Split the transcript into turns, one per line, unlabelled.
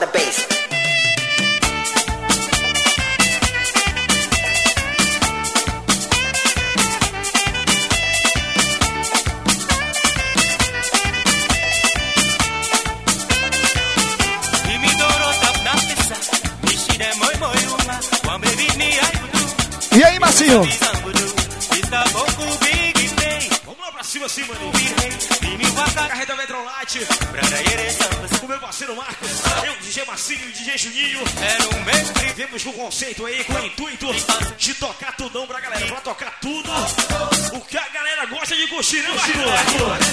the bass. E aí, Marcinho?
Vamos lá pra cima, sim. Carreta Vetrolate. Com meu parceiro Marcos. DJ Marcinho e DJ Juninho. Vemos com o conceito aí, com o intuito de tocar tudão pra galera. Pra tocar tudo o que a galera gosta de curtir, né, Marcos?